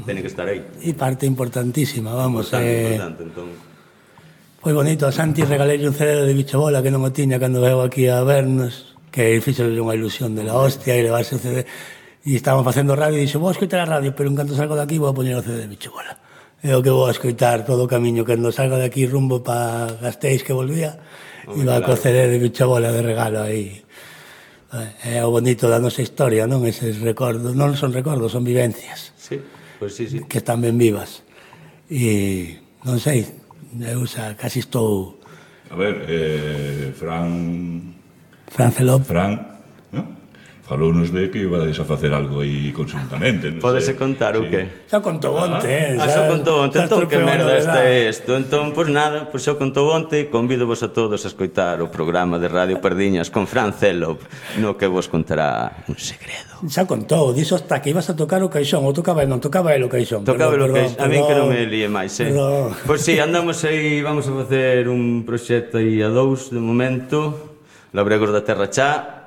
teñen que estar aí. E parte importantísima, vamos. Importante, eh, importante, entón. Foi bonito, a Santi regalei un cerebro de bicho bola que non o tiña cando veu aquí a vernos, que fixo unha ilusión de la hostia e levarse o CD E estaba facendo radio e dixo, vou escoitar a radio, pero en canto salgo de aquí vou a poñer o CD. Bicho, bola. É o que vou a escoitar todo o camiño, cando salgo aquí rumbo pa Gasteiz que volvía, Muy iba claro. a cocer de bicho bola de regalo aí. É o bonito da nosa historia, non? Eses recordos, non son recordos, son vivencias. Sí, pois pues sí, sí. Que están ben vivas. E non sei, eu xa casi estou... A ver, eh, Fran... Fran Celop. Fran falounos de que ibades a facer algo aí conjuntamente. Non Podese contar sí. o que? Xa contou ah, onte, eh? Ah, xa contou onte, entón que merda este é isto. Entón, pois nada, pois xa contou onte e convido vos a todos a escoitar o programa de Radio Pardiñas con Fran Celop, no que vos contará un segredo. Xa contou, dixo hasta que ibas a tocar o caixón, ou tocaba, non tocaba el o caixón. Tocaba perdón, o caixón, perdón, a mí que non me líe máis, eh? Perdón. Pois si, sí, andamos aí, vamos a facer un proxecto aí a dous de momento, Labregos da Terra Chá,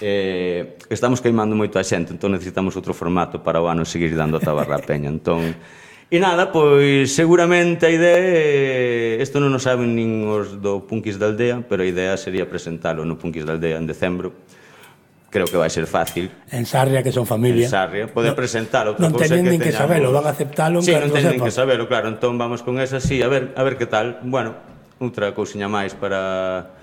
Eh, estamos queimando moito a xente, entón necesitamos outro formato para o ano seguir dando a tabarra a peña. Entón, E nada, pois seguramente a idea, isto non o saben nin os do Punkis da Aldea, pero a idea sería presentalo no Punkis da Aldea en decembro. Creo que vai ser fácil. En Sarria, que son familia. En Sarria, poder no, presentalo. Non teñen nin que, que sabelo, van a aceptalo. Sí, non teñen nin que sabelo, claro. Entón vamos con esa, sí, a ver, a ver que tal. Bueno, outra cousiña máis para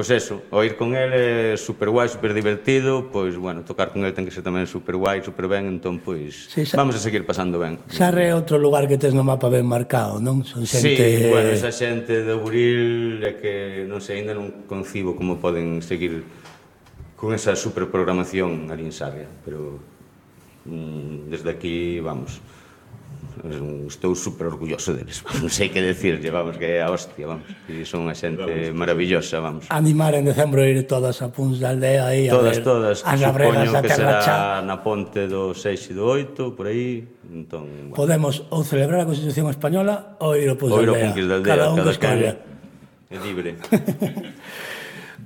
Pois eso, o ir con el é super guai, super divertido, pois, bueno, tocar con el ten que ser tamén super guai, super ben, entón, pois, sí, xa, vamos a seguir pasando ben. Sarre é outro lugar que tes no mapa ben marcado, non? Son xente... Sí, bueno, esa xente de Buril é que, non sei, ainda non concibo como poden seguir con esa superprogramación ali en Sarria, pero mm, desde aquí, vamos, Mm, estou super orgulloso deles. Non sei que decirlle, vamos, que é a hostia, vamos. Que son unha xente maravillosa, vamos. Animar en decembro ir todas a Puns da Aldea aí a todas, ver todas, as labregas da Terra Chá. na ponte do 6 e do 8, por aí. Entón, bueno. Podemos ou celebrar a Constitución Española ou ir ao Puns da Aldea. Cada un que escolla. É libre.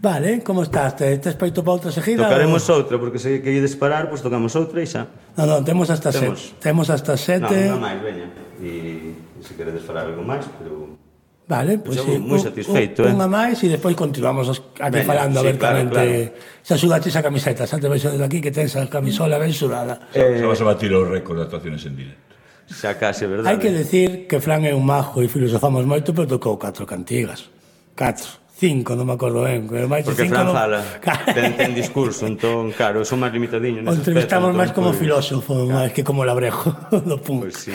Vale, como estás? Te, te feito volta seguida? Tocaremos ou... outra, porque se que disparar, pois pues, tocamos outra e xa. Non, non, temos hasta temos. sete. Temos hasta sete. Non, non máis, veña. E, e se queredes falar algo máis, pero... Vale, pois pues, sí. Moi satisfeito, un, eh? Unha máis e despois continuamos aquí Veña, falando sí, abertamente. Claro, claro. Xa esa camiseta, xa te vexo desde aquí que tens a camisola ben sudada. Eh... Xa vas a batir o récord de actuaciones en directo. Xa case, verdade? Hai que decir que Fran é un majo e filosofamos moito, pero tocou catro cantigas. Catro. Cinco, non me acordo ben, pero máis de Porque cinco Fran non... fala, ten, ten discurso, entón, claro, son máis limitadiño nese entrevistamos máis como pues... filósofo, claro. máis que como labrejo do punk. Pois pues sí.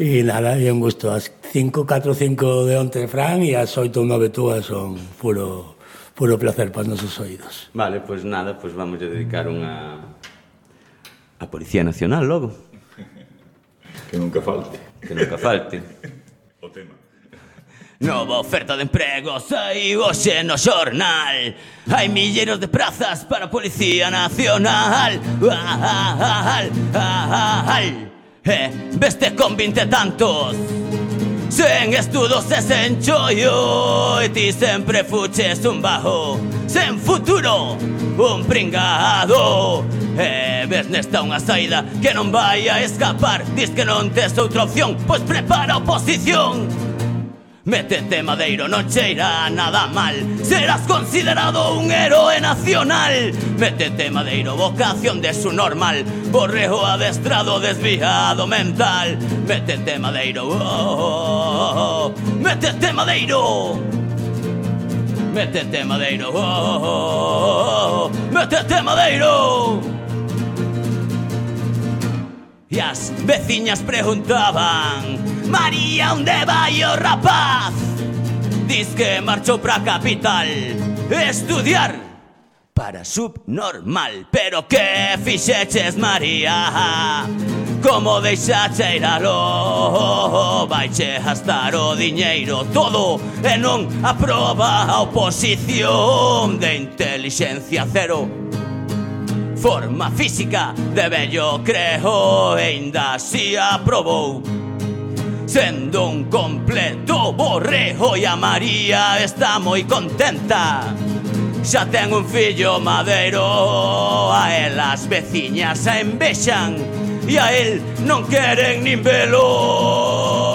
E nada, é un gusto. As cinco, catro, cinco de onte Fran e as oito ou nove túas son puro puro placer para os nosos oídos. Vale, pois pues nada, pois vamos a dedicar unha a Policía Nacional logo. que nunca falte. Que nunca falte. o tema. Nova oferta de emprego sai hoxe no xornal Hai milleiros de prazas para a Policía Nacional. Al, al, al, veste con vinte tantos. Sen estudos e sen chollo E ti sempre fuches un bajo. Sen futuro, un pringado. E ves nesta unha saída que non vai a escapar. Dis que non tes outra opción Pois prepara oposición. Métete madeiro, non cheira nada mal. Serás considerado un héroe nacional. Métete madeiro, vocación de su normal. Borrejo adestrado, desviado mental. Métete madeiro, oh, oh, oh. oh. Métete madeiro Métete madeiro, oh, oh, oh. oh, oh. Métete madeiro E as veciñas preguntaban María, onde vai o rapaz? Diz que marchou pra capital Estudiar para subnormal Pero que fixeches, María? Como deixache ir alo Vaiche gastar o diñeiro todo E non aproba a oposición De intelixencia cero forma física de bello creò e inda si approvò. Sendo un completo borrejo y a María está muy contenta. Ya tengo un fillo madero, a él las veciñas se envexan y a él no quieren ni velo.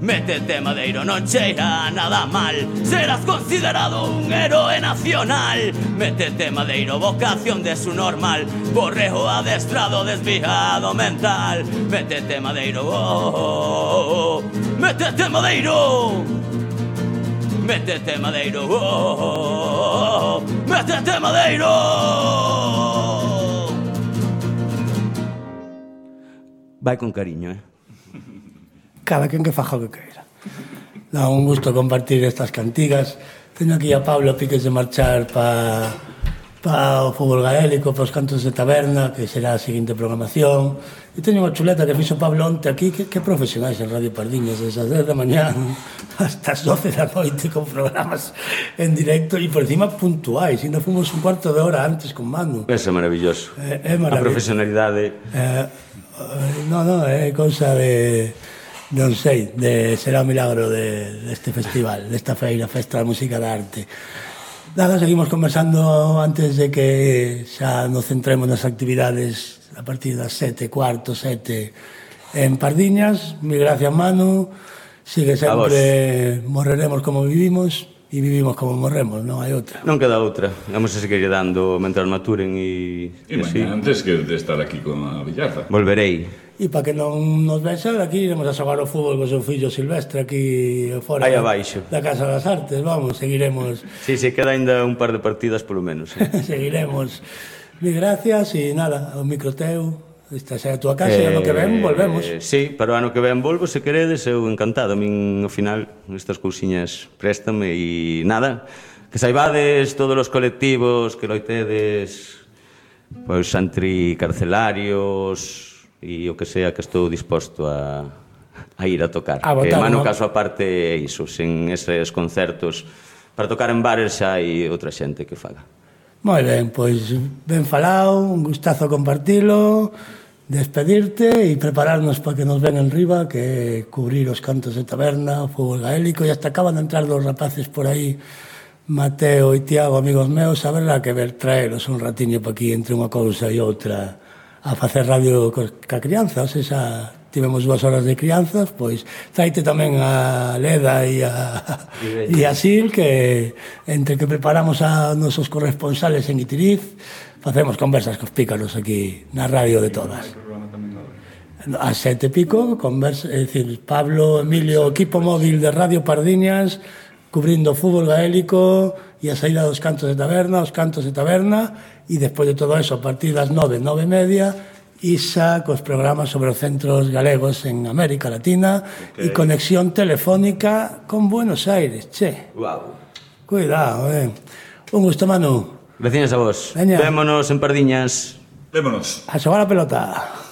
Métete madeiro, non cheira nada mal Serás considerado un héroe nacional Métete madeiro, vocación de su normal Borrejo adestrado, desviado mental Métete madeiro, oh, oh, oh, oh. Métete madeiro Métete madeiro, oh, oh, oh, oh. Métete madeiro Vai con cariño, eh? cada quen que faja o que queira. Dá un gusto compartir estas cantigas. Teño aquí a Pablo Piques de marchar pa, pa o fútbol gaélico, pa os cantos de taberna, que será a seguinte programación. E teño unha chuleta que fixo Pablo onte aquí, que, que profesionais en Radio Pardiñas, desde as 10 da mañá hasta as 12 da noite con programas en directo e por encima puntuais. Ainda fomos un cuarto de hora antes con Manu. Eso é maravilloso. É, é maravilloso. A profesionalidade... Eh, eh no, no, é cousa de non sei, de, será o milagro de, deste festival, desta feira, Festa da Música da Arte. Nada, seguimos conversando antes de que xa nos centremos nas actividades a partir das sete, cuarto, sete en Pardiñas. Mi gracias, Manu. Sigue sempre morreremos como vivimos e vivimos como morremos, non hai outra. Non queda outra. Vamos a seguir dando mentre maturen e... E, e antes que de estar aquí con a Villarza. Volverei. E para que non nos vexan, aquí iremos a xogar o fútbol co seu fillo Silvestre aquí fora Aí abaixo. da Casa das Artes, vamos, seguiremos. sí, sí, queda ainda un par de partidas polo menos. Eh? seguiremos. Mi gracias e nada, o micro teu. Esta xa a tua casa eh, e ano que ven volvemos. Eh, sí, pero ano que ven volvo se queredes, eu encantado. A min, ao final, estas cousiñas préstame e nada, que saibades todos os colectivos que loitedes pois anticarcelarios, e o que sea que estou disposto a, a ir a tocar. A botar, que, mano, caso aparte, é iso, sen eses concertos. Para tocar en bares xa hai outra xente que faga. Moi ben, pois ben falado, un gustazo compartilo, despedirte e prepararnos para que nos ven en riba, que cubrir os cantos de taberna, o fútbol gaélico, e hasta acaban de entrar dos rapaces por aí Mateo e Tiago, amigos meus, a verla que ver traelos un ratiño para aquí entre unha cousa e outra a facer radio ca crianzas, esa tivemos dúas horas de crianzas, pois traite tamén a Leda e a, e a Sil, que entre que preparamos a nosos corresponsales en Itiriz, facemos conversas cos pícaros aquí na radio de todas. A sete pico, conversa, é dicir, Pablo, Emilio, equipo móvil de Radio Pardiñas, cubrindo o fútbol gaélico e a saída dos cantos de taberna, os cantos de taberna, e despois de todo eso, a partir das nove, nove e media, ISA cos programas sobre os centros galegos en América Latina okay. e conexión telefónica con Buenos Aires, che. Wow. Cuidado, eh. Un gusto, Manu. Veciñas a vos. Veña. Vémonos en Pardiñas. Vémonos. A xogar a pelota.